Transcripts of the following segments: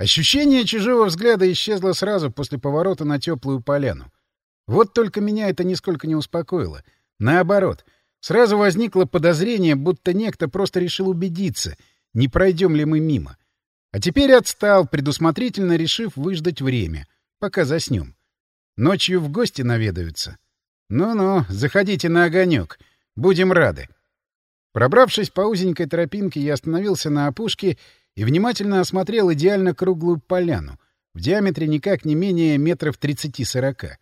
Ощущение чужого взгляда исчезло сразу после поворота на теплую поляну. Вот только меня это нисколько не успокоило. Наоборот, сразу возникло подозрение, будто некто просто решил убедиться, не пройдем ли мы мимо. А теперь отстал, предусмотрительно решив выждать время, пока заснем. Ночью в гости наведаются. Ну-ну, заходите на огонек. Будем рады. Пробравшись по узенькой тропинке, я остановился на опушке и внимательно осмотрел идеально круглую поляну, в диаметре никак не менее метров 30-40.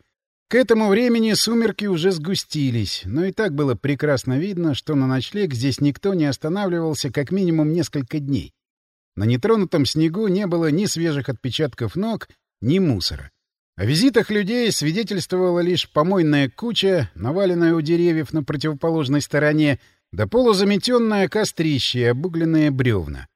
К этому времени сумерки уже сгустились, но и так было прекрасно видно, что на ночлег здесь никто не останавливался как минимум несколько дней. На нетронутом снегу не было ни свежих отпечатков ног, ни мусора. О визитах людей свидетельствовала лишь помойная куча, наваленная у деревьев на противоположной стороне, да полузаметенное кострище и обугленные бревна.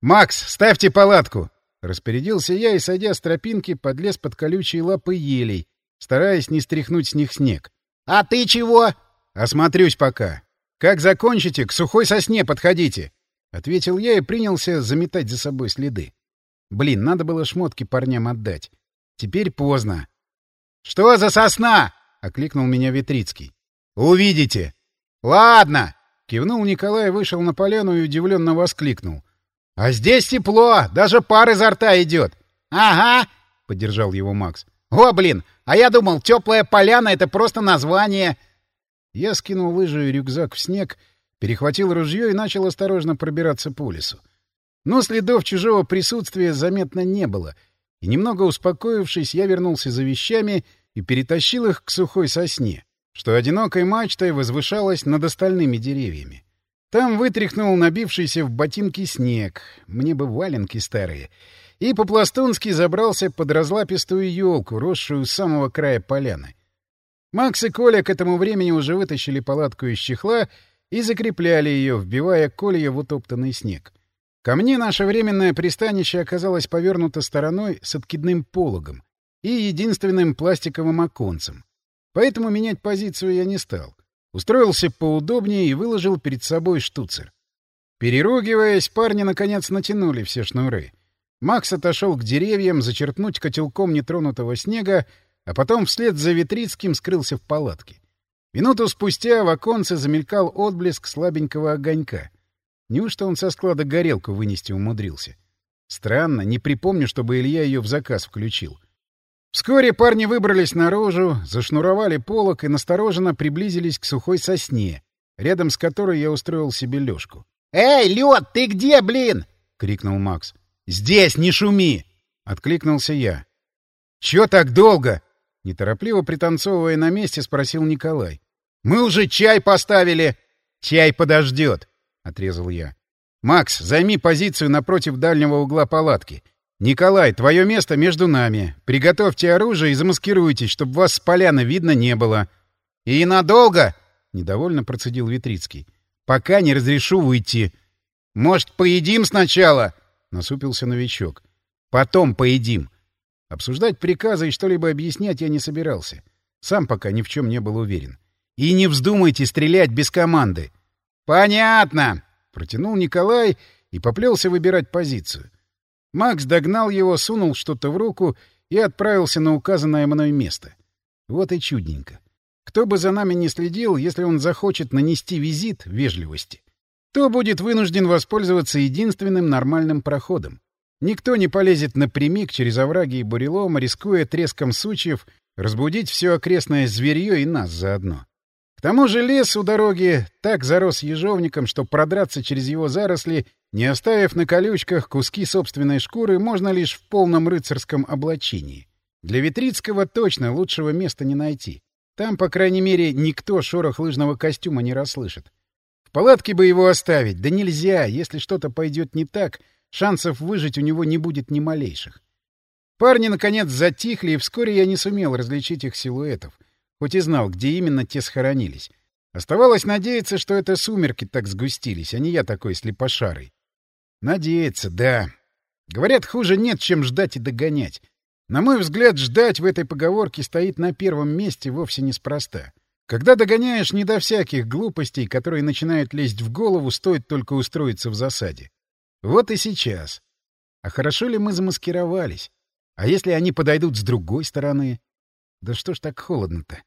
«Макс, ставьте палатку!» — распорядился я и, сойдя с тропинки, подлез под колючие лапы елей, стараясь не стряхнуть с них снег. «А ты чего?» «Осмотрюсь пока. Как закончите, к сухой сосне подходите!» — ответил я и принялся заметать за собой следы. Блин, надо было шмотки парням отдать. Теперь поздно. «Что за сосна?» — окликнул меня Витрицкий. «Увидите!» «Ладно!» — кивнул Николай, вышел на поляну и удивленно воскликнул. «А здесь тепло, даже пар изо рта идет!» «Ага!» — поддержал его Макс. «О, блин! А я думал, теплая поляна — это просто название!» Я скинул лыжи и рюкзак в снег, перехватил ружье и начал осторожно пробираться по лесу. Но следов чужого присутствия заметно не было, и, немного успокоившись, я вернулся за вещами и перетащил их к сухой сосне, что одинокой мачтой возвышалась над остальными деревьями. Там вытряхнул набившийся в ботинки снег, мне бы валенки старые, и по-пластунски забрался под разлапистую елку, росшую с самого края поляны. Макс и Коля к этому времени уже вытащили палатку из чехла и закрепляли ее, вбивая колья в утоптанный снег. Ко мне наше временное пристанище оказалось повернуто стороной с откидным пологом и единственным пластиковым оконцем. Поэтому менять позицию я не стал. Устроился поудобнее и выложил перед собой штуцер. Переругиваясь, парни наконец натянули все шнуры. Макс отошел к деревьям зачерпнуть котелком нетронутого снега, а потом вслед за Витрицким скрылся в палатке. Минуту спустя в оконце замелькал отблеск слабенького огонька. Неужто он со склада горелку вынести умудрился? Странно, не припомню, чтобы Илья ее в заказ включил. Вскоре парни выбрались наружу, зашнуровали полок и настороженно приблизились к сухой сосне, рядом с которой я устроил себе лёжку. «Эй, Лёд, ты где, блин?» — крикнул Макс. «Здесь, не шуми!» — откликнулся я. «Чё так долго?» — неторопливо пританцовывая на месте, спросил Николай. «Мы уже чай поставили!» «Чай подождет!» — отрезал я. «Макс, займи позицию напротив дальнего угла палатки. «Николай, твое место между нами. Приготовьте оружие и замаскируйтесь, чтобы вас с поляны видно не было». «И надолго?» — недовольно процедил Витрицкий. «Пока не разрешу уйти». «Может, поедим сначала?» — насупился новичок. «Потом поедим». Обсуждать приказы и что-либо объяснять я не собирался. Сам пока ни в чем не был уверен. «И не вздумайте стрелять без команды». «Понятно!» — протянул Николай и поплелся выбирать позицию. Макс догнал его, сунул что-то в руку и отправился на указанное мной место. Вот и чудненько. Кто бы за нами не следил, если он захочет нанести визит вежливости, то будет вынужден воспользоваться единственным нормальным проходом. Никто не полезет напрямик через овраги и бурелом, рискуя треском сучьев разбудить все окрестное зверье и нас заодно. К тому же лес у дороги так зарос ежовником, что продраться через его заросли не оставив на колючках куски собственной шкуры, можно лишь в полном рыцарском облачении. Для Витрицкого точно лучшего места не найти. Там, по крайней мере, никто шорох лыжного костюма не расслышит. В палатке бы его оставить, да нельзя, если что-то пойдет не так, шансов выжить у него не будет ни малейших. Парни, наконец, затихли, и вскоре я не сумел различить их силуэтов, хоть и знал, где именно те схоронились. Оставалось надеяться, что это сумерки так сгустились, а не я такой слепошарый. Надеяться, да. Говорят, хуже нет, чем ждать и догонять. На мой взгляд, ждать в этой поговорке стоит на первом месте вовсе неспроста. Когда догоняешь не до всяких глупостей, которые начинают лезть в голову, стоит только устроиться в засаде. Вот и сейчас. А хорошо ли мы замаскировались? А если они подойдут с другой стороны? Да что ж так холодно-то?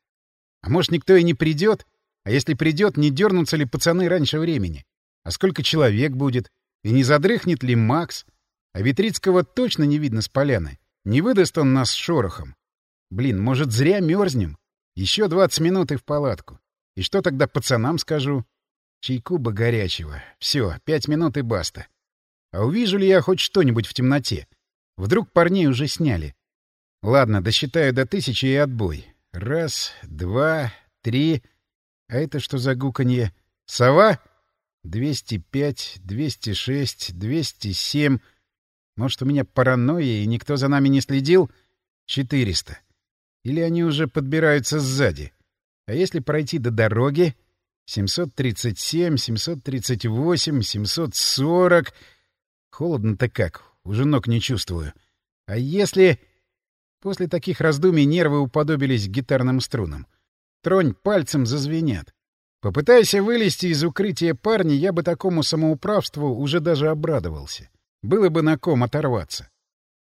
А может, никто и не придет? А если придет, не дернутся ли пацаны раньше времени? А сколько человек будет? И не задрыхнет ли Макс? А Витрицкого точно не видно с поляны. Не выдаст он нас шорохом. Блин, может, зря мерзнем? Еще 20 минут и в палатку. И что тогда пацанам скажу? Чайку бы горячего. Все, пять минут и баста. А увижу ли я хоть что-нибудь в темноте? Вдруг парней уже сняли. Ладно, досчитаю до тысячи и отбой. Раз, два, три... А это что за гуканье? Сова? Двести пять, двести шесть, двести семь... Может, у меня паранойя, и никто за нами не следил? Четыреста. Или они уже подбираются сзади? А если пройти до дороги? 737, 738, 740... Холодно-то как, уже ног не чувствую. А если... После таких раздумий нервы уподобились гитарным струнам. Тронь пальцем зазвенят. Попытайся вылезти из укрытия парня, я бы такому самоуправству уже даже обрадовался. Было бы на ком оторваться.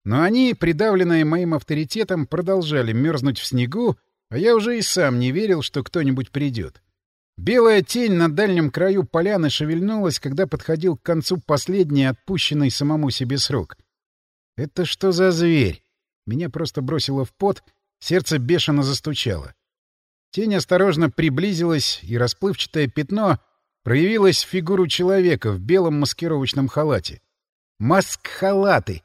Но они, придавленные моим авторитетом, продолжали мерзнуть в снегу, а я уже и сам не верил, что кто-нибудь придет. Белая тень на дальнем краю поляны шевельнулась, когда подходил к концу последний отпущенный самому себе срок. Это что за зверь? Меня просто бросило в пот, сердце бешено застучало. Тень осторожно приблизилась, и расплывчатое пятно проявилось в фигуру человека в белом маскировочном халате. Маск-халаты!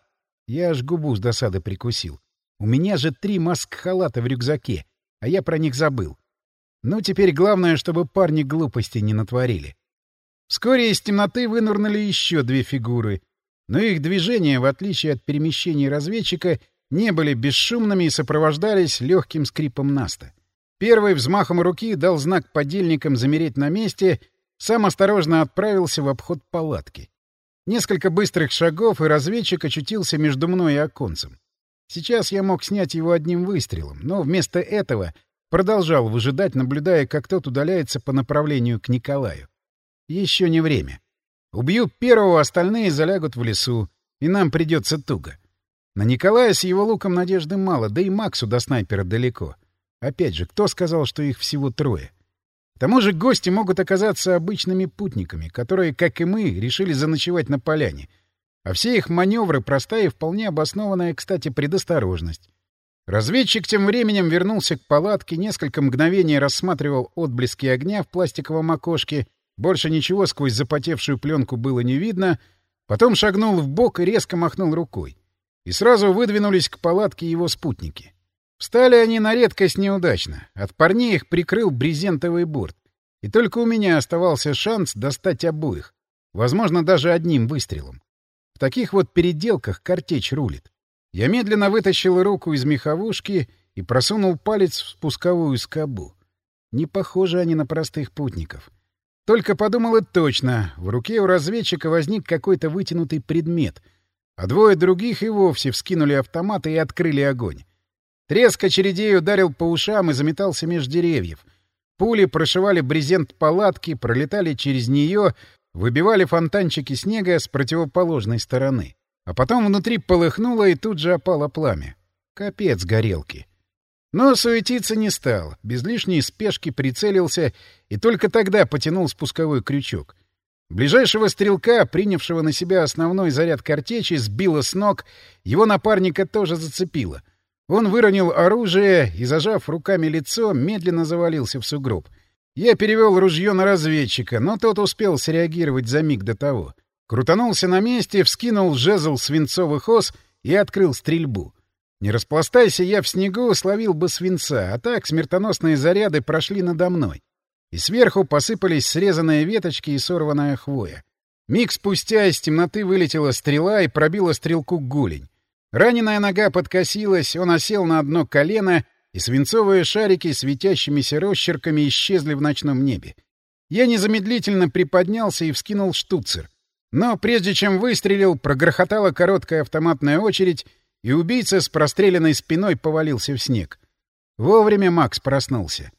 Я аж губу с досады прикусил. У меня же три маск-халата в рюкзаке, а я про них забыл. Ну, теперь главное, чтобы парни глупости не натворили. Вскоре из темноты вынырнули еще две фигуры, но их движения, в отличие от перемещений разведчика, не были бесшумными и сопровождались легким скрипом наста. Первый взмахом руки дал знак подельникам замереть на месте, сам осторожно отправился в обход палатки. Несколько быстрых шагов, и разведчик очутился между мной и оконцем. Сейчас я мог снять его одним выстрелом, но вместо этого продолжал выжидать, наблюдая, как тот удаляется по направлению к Николаю. Еще не время. Убью первого, остальные залягут в лесу, и нам придется туго. На Николая с его луком надежды мало, да и Максу до снайпера далеко. Опять же, кто сказал, что их всего трое? К тому же гости могут оказаться обычными путниками, которые, как и мы, решили заночевать на поляне. А все их маневры — простая и вполне обоснованная, кстати, предосторожность. Разведчик тем временем вернулся к палатке, несколько мгновений рассматривал отблески огня в пластиковом окошке, больше ничего сквозь запотевшую пленку было не видно, потом шагнул в бок и резко махнул рукой. И сразу выдвинулись к палатке его спутники. Встали они на редкость неудачно. От парней их прикрыл брезентовый борт. И только у меня оставался шанс достать обоих. Возможно, даже одним выстрелом. В таких вот переделках картечь рулит. Я медленно вытащил руку из меховушки и просунул палец в спусковую скобу. Не похожи они на простых путников. Только подумал и точно. В руке у разведчика возник какой-то вытянутый предмет, а двое других и вовсе вскинули автоматы и открыли огонь. Треск очередей ударил по ушам и заметался меж деревьев. Пули прошивали брезент палатки, пролетали через нее, выбивали фонтанчики снега с противоположной стороны. А потом внутри полыхнуло и тут же опало пламя. Капец горелки. Но суетиться не стал, без лишней спешки прицелился и только тогда потянул спусковой крючок. Ближайшего стрелка, принявшего на себя основной заряд картечи, сбило с ног, его напарника тоже зацепило — он выронил оружие и, зажав руками лицо, медленно завалился в сугроб. Я перевел ружье на разведчика, но тот успел среагировать за миг до того. Крутанулся на месте, вскинул жезл свинцовых ос и открыл стрельбу. Не распластайся я в снегу, словил бы свинца, а так смертоносные заряды прошли надо мной. И сверху посыпались срезанные веточки и сорванная хвоя. Миг спустя из темноты вылетела стрела и пробила стрелку голень. Раненая нога подкосилась, он осел на одно колено, и свинцовые шарики светящимися росчерками исчезли в ночном небе. Я незамедлительно приподнялся и вскинул штуцер. Но прежде чем выстрелил, прогрохотала короткая автоматная очередь, и убийца с простреленной спиной повалился в снег. Вовремя Макс проснулся.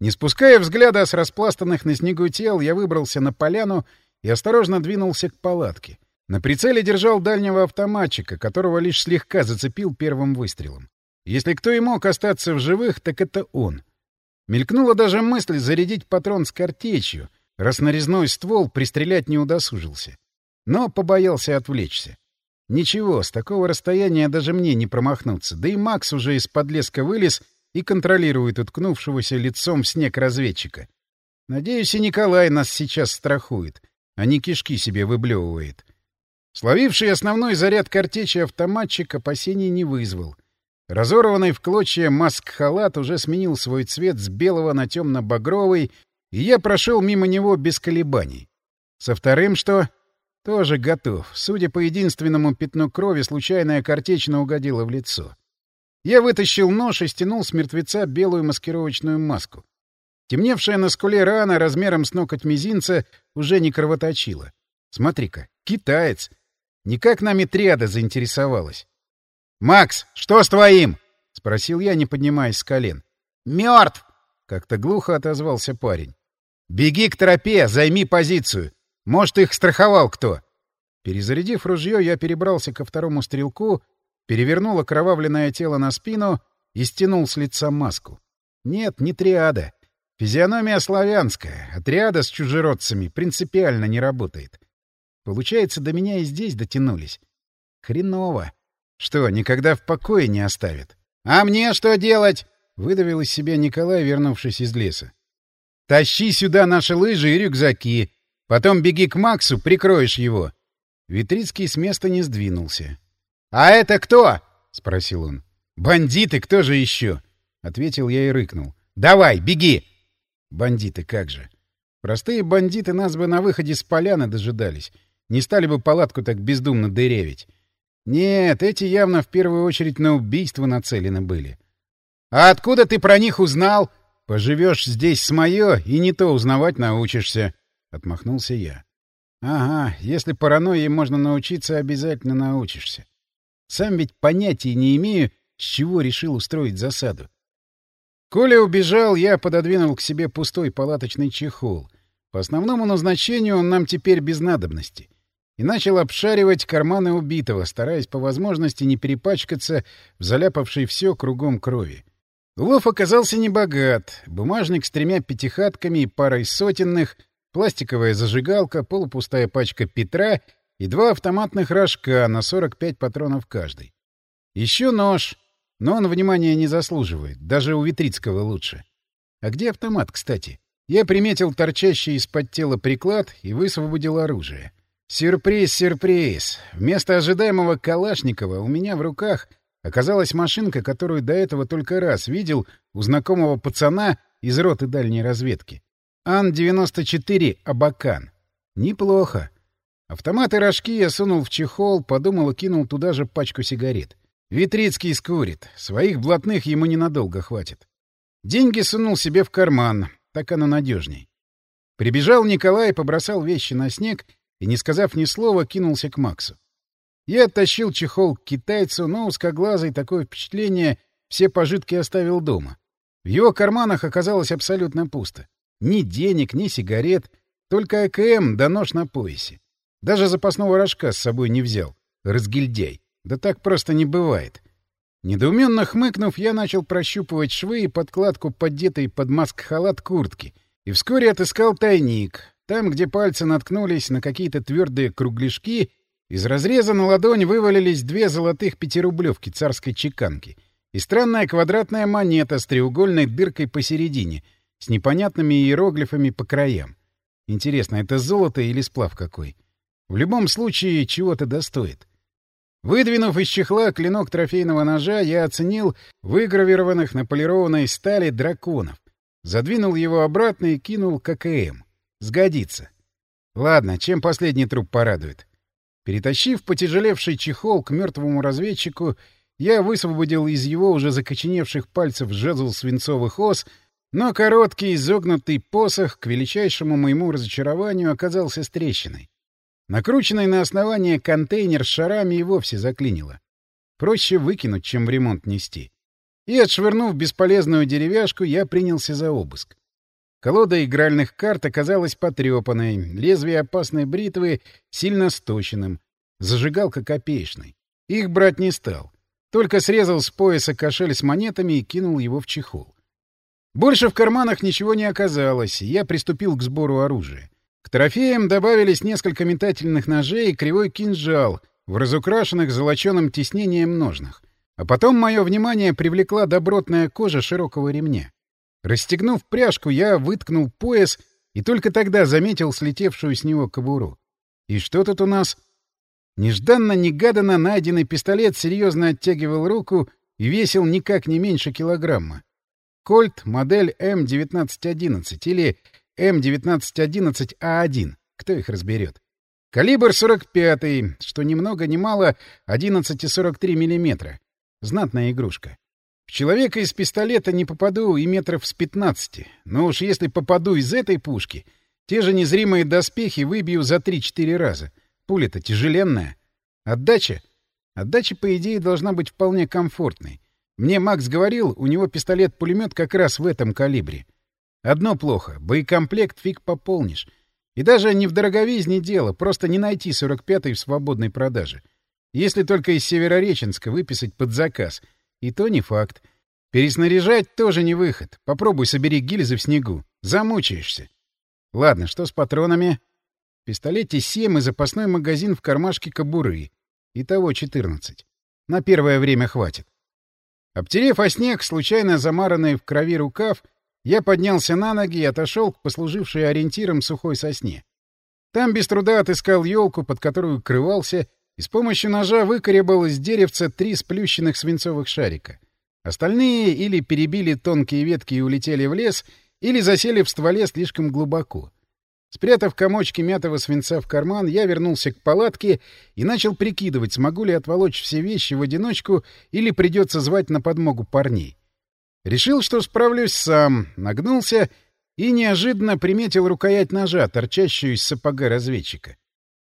Не спуская взгляда с распластанных на снегу тел, я выбрался на поляну и осторожно двинулся к палатке. На прицеле держал дальнего автоматчика, которого лишь слегка зацепил первым выстрелом. Если кто и мог остаться в живых, так это он. Мелькнула даже мысль зарядить патрон с картечью, раз нарезной ствол пристрелять не удосужился. Но побоялся отвлечься. Ничего, с такого расстояния даже мне не промахнуться, да и Макс уже из-под леска вылез и контролирует уткнувшегося лицом в снег разведчика. Надеюсь, и Николай нас сейчас страхует, а не кишки себе выблевывает. Словивший основной заряд картечи автоматчик опасений не вызвал. Разорванный в клочья маск-халат уже сменил свой цвет с белого на темно-багровый, и я прошел мимо него без колебаний. Со вторым что? Тоже готов. Судя по единственному пятну крови, случайная картечина угодила в лицо. Я вытащил нож и стянул с мертвеца белую маскировочную маску. Темневшая на скуле рана размером с ноготь мизинца уже не кровоточила. Смотри-ка, китаец. Никак нами триада заинтересовалась. «Макс, что с твоим?» — спросил я, не поднимаясь с колен. «Мертв!» — как-то глухо отозвался парень. «Беги к тропе, займи позицию. Может, их страховал кто?» Перезарядив ружье, я перебрался ко второму стрелку, перевернул окровавленное тело на спину и стянул с лица маску. Нет, не триада. Физиономия славянская, а триада с чужеродцами принципиально не работает. Получается, до меня и здесь дотянулись. Хреново. Что, никогда в покое не оставят? «А мне что делать?» — выдавил из себя Николай, вернувшись из леса. «Тащи сюда наши лыжи и рюкзаки. Потом беги к Максу, прикроешь его». Витрицкий с места не сдвинулся. «А это кто?» — спросил он. «Бандиты, кто же еще?» — ответил я и рыкнул. «Давай, беги!» Бандиты, как же. Простые бандиты нас бы на выходе с поляны дожидались. Не стали бы палатку так бездумно дырявить. Нет, эти явно в первую очередь на убийство нацелены были. «А откуда ты про них узнал?» «Поживешь здесь с мое, и не то узнавать научишься», — отмахнулся я. «Ага, если паранойи можно научиться, обязательно научишься. Сам ведь понятия не имею, с чего решил устроить засаду. Коля убежал, я пододвинул к себе пустой палаточный чехол. По основному назначению он нам теперь без надобности. И начал обшаривать карманы убитого, стараясь по возможности не перепачкаться в заляпавшей все кругом крови. Улов оказался небогат. Бумажник с тремя пятихатками и парой сотенных, пластиковая зажигалка, полупустая пачка Петра и два автоматных рожка на 45 патронов каждый. Еще нож, но он внимания не заслуживает, даже у Витрицкого лучше. А где автомат, кстати? Я приметил торчащий из-под тела приклад и высвободил оружие. Сюрприз, сюрприз. Вместо ожидаемого Калашникова у меня в руках оказалась машинка, которую до этого только раз видел у знакомого пацана из роты дальней разведки. Ан-94 «Абакан». Неплохо. Автомат и рожки я сунул в чехол, подумал и кинул туда же пачку сигарет. Витрицкий скурит. Своих блатных ему ненадолго хватит. Деньги сунул себе в карман. Так оно надежней. Прибежал Николай, побросал вещи на снег и, не сказав ни слова, кинулся к Максу. Я оттащил чехол к китайцу, но узкоглазый такое впечатление все пожитки оставил дома. В его карманах оказалось абсолютно пусто. Ни денег, ни сигарет, только АКМ да нож на поясе. Даже запасного рожка с собой не взял. Разгильдяй. Да так просто не бывает. Недоуменно хмыкнув, я начал прощупывать швы и подкладку поддетой под маск-халат куртки. И вскоре отыскал тайник. Там, где пальцы наткнулись на какие-то твердые кругляшки, из разреза на ладонь вывалились две золотых пятирублевки царской чеканки и странная квадратная монета с треугольной дыркой посередине, с непонятными иероглифами по краям. Интересно, это золото или сплав какой? В любом случае, чего-то достоит. Выдвинув из чехла клинок трофейного ножа, я оценил выгравированных на полированной стали драконов. Задвинул его обратно и кинул ККМ. Сгодится. Ладно, чем последний труп порадует. Перетащив потяжелевший чехол к мертвому разведчику, я высвободил из его уже закоченевших пальцев жезл свинцовых ос, но короткий изогнутый посох, к величайшему моему разочарованию, оказался с трещиной. Накрученный на основание контейнер с шарами и вовсе заклинило. Проще выкинуть, чем в ремонт нести. И, отшвырнув бесполезную деревяшку, я принялся за обыск. Колода игральных карт оказалась потрепанной, лезвие опасной бритвы сильно сточенным, Зажигалка копеечной. Их брать не стал. Только срезал с пояса кошель с монетами и кинул его в чехол. Больше в карманах ничего не оказалось, и я приступил к сбору оружия. К трофеям добавились несколько метательных ножей и кривой кинжал в разукрашенных золоченым тиснением ножнах. А потом мое внимание привлекла добротная кожа широкого ремня. Расстегнув пряжку, я выткнул пояс и только тогда заметил слетевшую с него кобуру. И что тут у нас? Нежданно-негаданно найденный пистолет серьезно оттягивал руку и весил никак не меньше килограмма. Кольт модель М1911 или М1911А1. Кто их разберет? Калибр 45, что ни много ни мало 11,43 мм. Знатная игрушка. В человека из пистолета не попаду и метров с 15. Но уж если попаду из этой пушки, те же незримые доспехи выбью за 3-4 раза. Пуля-то тяжеленная. Отдача? Отдача, по идее, должна быть вполне комфортной. Мне Макс говорил, у него пистолет-пулемет как раз в этом калибре. Одно плохо — боекомплект фиг пополнишь. И даже не в дороговизне дело, просто не найти 45-й в свободной продаже. Если только из Северореченска выписать под заказ. И то не факт. Переснаряжать тоже не выход. Попробуй собери гильзы в снегу. Замучаешься. Ладно, что с патронами? В пистолете 7 и запасной магазин в кармашке кобуры. Итого 14. На первое время хватит. Обтерев о снег, случайно замаранный в крови рукав, я поднялся на ноги и отошел к послужившей ориентиром сухой сосне. Там без труда отыскал елку, под которую крывался, и с помощью ножа выкоребал из деревца три сплющенных свинцовых шарика. Остальные или перебили тонкие ветки и улетели в лес, или засели в стволе слишком глубоко. Спрятав комочки мятого свинца в карман, я вернулся к палатке и начал прикидывать, смогу ли отволочь все вещи в одиночку или придется звать на подмогу парней. Решил, что справлюсь сам, нагнулся и неожиданно приметил рукоять ножа, торчащую из сапога разведчика.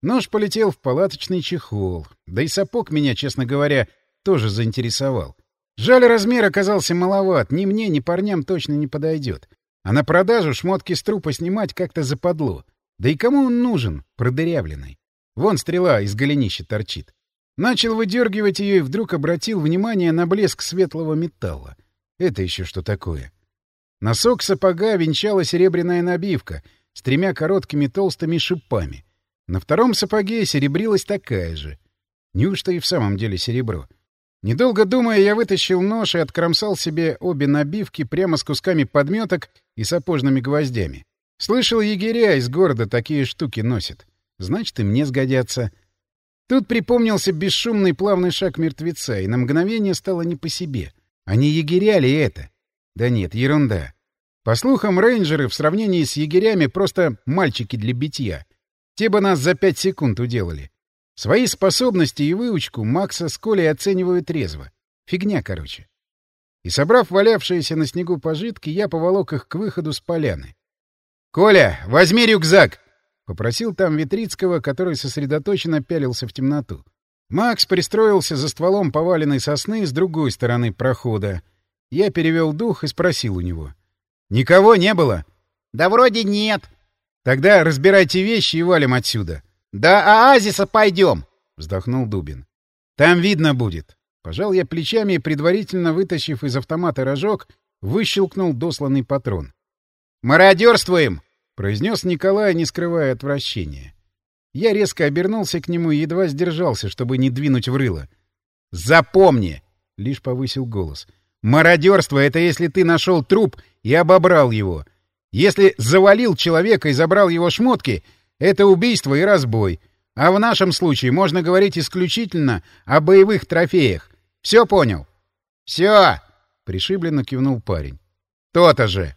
Нож полетел в палаточный чехол, да и сапог меня, честно говоря, тоже заинтересовал. Жаль, размер оказался маловат, ни мне, ни парням точно не подойдет. А на продажу шмотки с трупа снимать как-то западло. Да и кому он нужен, продырявленный? Вон стрела из голенища торчит. Начал выдергивать ее и вдруг обратил внимание на блеск светлого металла. Это еще что такое? Носок сапога венчала серебряная набивка с тремя короткими толстыми шипами. На втором сапоге серебрилась такая же. Неужто и в самом деле серебро? — Недолго думая, я вытащил нож и откромсал себе обе набивки прямо с кусками подметок и сапожными гвоздями. Слышал, егеря из города такие штуки носят. Значит, и мне сгодятся. Тут припомнился бесшумный плавный шаг мертвеца, и на мгновение стало не по себе. А не егеря ли это? Да нет, ерунда. По слухам, рейнджеры в сравнении с егерями просто мальчики для битья. Те бы нас за пять секунд уделали. Свои способности и выучку Макса с Колей оценивают трезво. Фигня, короче. И, собрав валявшиеся на снегу пожитки, я поволок их к выходу с поляны. — Коля, возьми рюкзак! — попросил там Витрицкого, который сосредоточенно пялился в темноту. Макс пристроился за стволом поваленной сосны с другой стороны прохода. Я перевел дух и спросил у него. — Никого не было? — Да вроде нет. — Тогда разбирайте вещи и валим отсюда. — «До оазиса пойдем!» — вздохнул Дубин. «Там видно будет». Пожал я плечами и, предварительно вытащив из автомата рожок, выщелкнул досланный патрон. «Мародерствуем!» — произнес Николай, не скрывая отвращения. Я резко обернулся к нему и едва сдержался, чтобы не двинуть в рыло. «Запомни!» — лишь повысил голос. «Мародерство — это если ты нашел труп и обобрал его. Если завалил человека и забрал его шмотки — это убийство и разбой. А в нашем случае можно говорить исключительно о боевых трофеях. Все понял? Все! Пришибленно кивнул парень. То-то же!